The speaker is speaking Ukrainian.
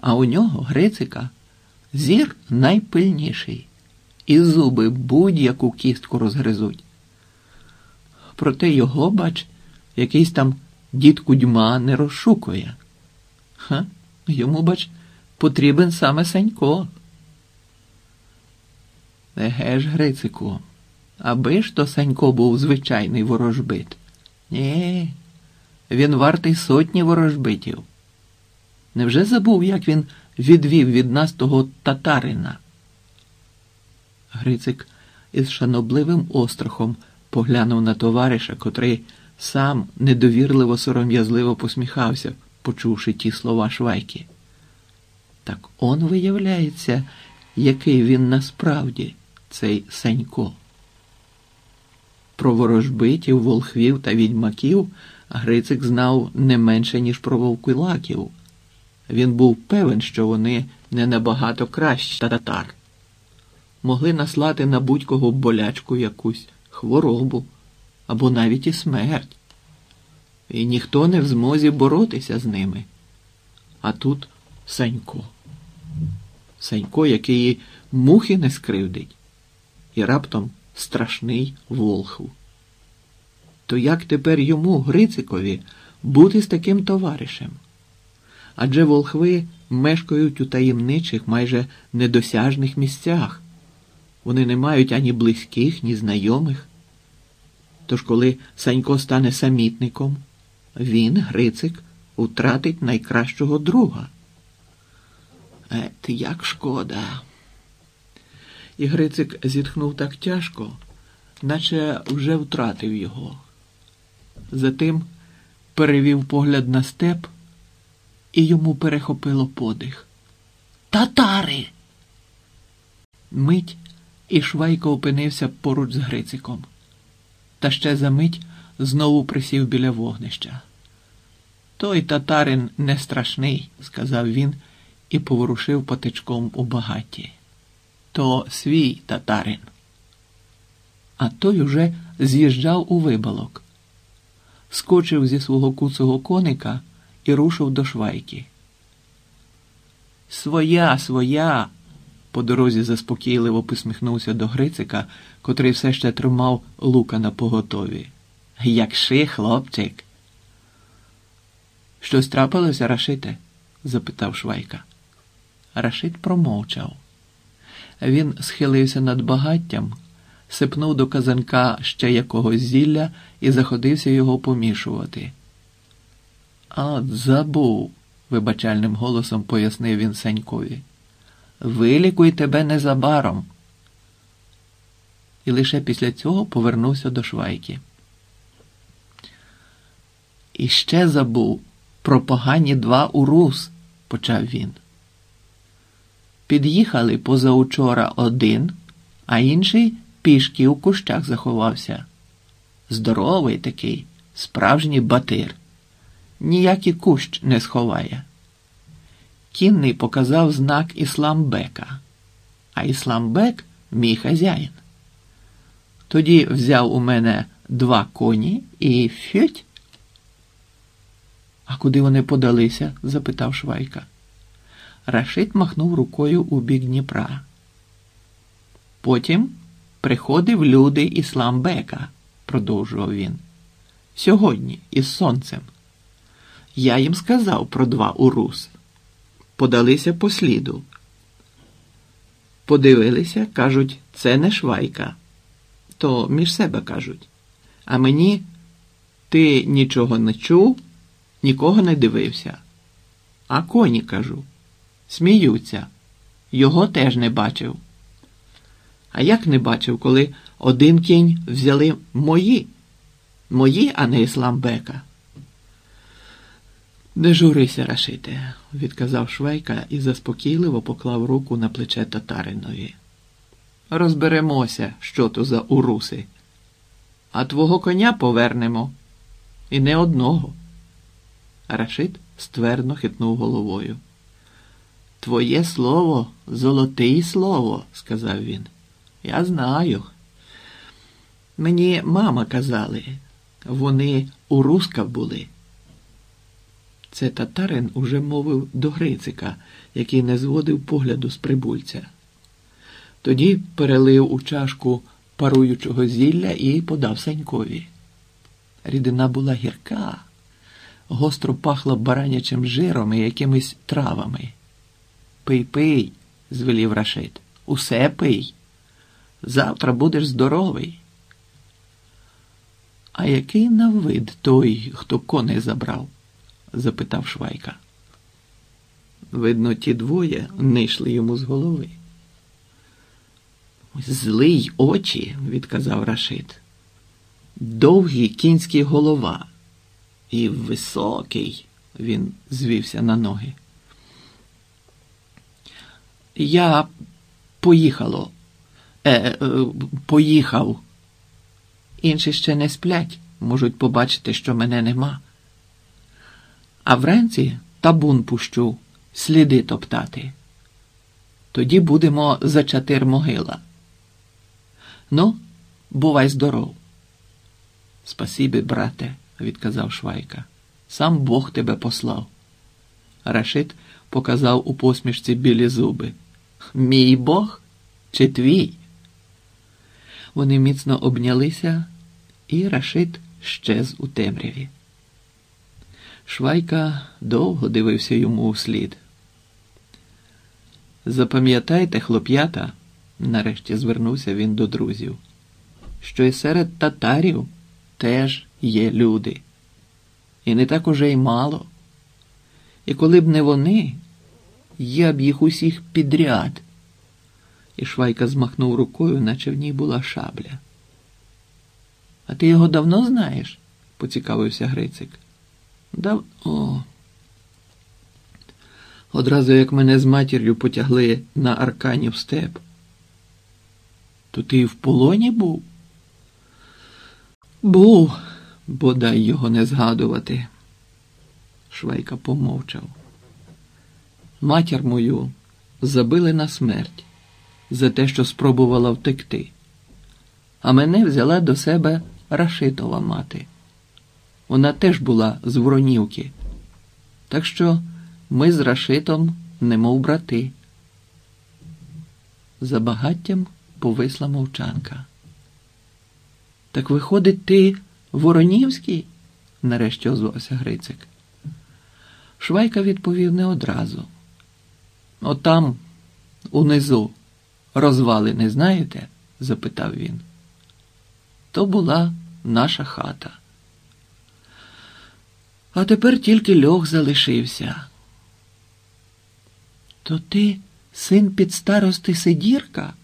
А у нього, Грицика, зір найпильніший, і зуби будь-яку кістку розгризуть. Проте його, бач, якийсь там дід кудьма не розшукує. Ха? Йому, бач, потрібен саме Санько. Еге ж, Грицику, аби ж то Санько був звичайний ворожбит. Ні, він вартий сотні ворожбитів. Невже забув, як він відвів від нас того татарина? Грицик із шанобливим острахом поглянув на товариша, котрий сам недовірливо сором'язливо посміхався, почувши ті слова швайки. Так он виявляється, який він насправді, цей Санько. Про ворожбитів, волхвів та відьмаків Грицик знав не менше, ніж про вовкулаків. Він був певен, що вони не набагато кращі татар. Могли наслати на будь-кого болячку якусь, хворобу або навіть і смерть. І ніхто не в змозі боротися з ними. А тут Санько. Санько, який мухи не скривдить, і раптом страшний волхв. То як тепер йому, Грицикові, бути з таким товаришем? Адже волхви мешкають у таємничих, майже недосяжних місцях. Вони не мають ані близьких, ні знайомих. Тож, коли Санько стане самітником, він, Грицик, втратить найкращого друга. Ет, як шкода. І Грицик зітхнув так тяжко, наче вже втратив його. Затим перевів погляд на степ, і йому перехопило подих. Татари! Мить і Швайко опинився поруч з Грициком. Та ще за мить знову присів біля вогнища. Той татарин не страшний, сказав він і поворушив потичком у багаті. То свій татарин. А той уже з'їжджав у вибалок, скочив зі свого куцого коника і рушив до швайки. Своя, своя. По дорозі заспокійливо посміхнувся до Грицика, котрий все ще тримав лука на поготові. Якши, хлопчик. Щось трапилося, Рашите? запитав Швайка. Рашит промовчав. Він схилився над багаттям, сипнув до казанка ще якогось зілля і заходився його помішувати. А, забув, вибачальним голосом пояснив він Санькові. Вилікуй тебе незабаром. І лише після цього повернувся до Швайки. І ще забув про погані два урус, почав він. Під'їхали позаучора один, а інший пішки у кущах заховався. Здоровий такий, справжній батир. Ніякий кущ не сховає. Кінний показав знак Ісламбека, а Ісламбек мій хазяїн. Тоді взяв у мене два коні і фють. А куди вони подалися? запитав Швайка. Рашид махнув рукою у бік Дніпра. Потім приходив люди Ісламбека, продовжував він. Сьогодні із сонцем. Я їм сказав про два урус. Подалися по сліду. Подивилися, кажуть, це не швайка. То між себе кажуть. А мені ти нічого не чув, нікого не дивився. А коні кажу, сміються. Його теж не бачив. А як не бачив, коли один кінь взяли мої, мої, а не Ісламбека? Не журися, Рашите, відказав Швейка і заспокійливо поклав руку на плече татаринові. Розберемося, що то за уруси. А твого коня повернемо. І не одного. Рашид ствердно хитнув головою. Твоє слово золотий слово, сказав він. Я знаю. Мені мама казали, вони у Руска були. Це татарин уже мовив до Грицика, який не зводив погляду з прибульця. Тоді перелив у чашку паруючого зілля і подав Санькові. Рідина була гірка, гостро пахла баранячим жиром і якимись травами. Пий, пий, звелів Рашид. Усе пий. Завтра будеш здоровий. А який на вид той, хто коней забрав? Запитав Швайка. Видно, ті двоє не йшли йому з голови. Злий очі, відказав Рашид. Довгий кінський голова. І високий, він звівся на ноги. Я поїхало, е, е, поїхав. Інші ще не сплять, можуть побачити, що мене нема. А вранці табун пущу, сліди топтати. Тоді будемо за чатир могила. Ну, бувай здоров. Спасибі, брате, відказав Швайка. Сам Бог тебе послав. Рашид показав у посмішці білі зуби. Мій Бог чи твій? Вони міцно обнялися, і Рашид щез у темряві. Швайка довго дивився йому вслід. Запам'ятайте, хлоп'ята, нарешті звернувся він до друзів, що і серед татарів теж є люди. І не так уже й мало. І коли б не вони, я б їх усіх підряд. І Швайка змахнув рукою, наче в ній була шабля. А ти його давно знаєш? поцікавився Грицик. Дав... О. Одразу як мене з матір'ю потягли на арканів степ. То ти в полоні був? Був, бодай його не згадувати. Швайка помовчав. Матір мою забили на смерть за те, що спробувала втекти, а мене взяла до себе Рашитова мати. Вона теж була з Воронівки. Так що ми з Рашитом немов брати. За багаттям повисла мовчанка. Так виходить, ти Воронівський? нарешті озвався Грицик. Швайка відповів не одразу. Отам, унизу, розвали не знаєте? запитав він. То була наша хата. А тепер тільки льох залишився. То ти син підстарости Сидірка?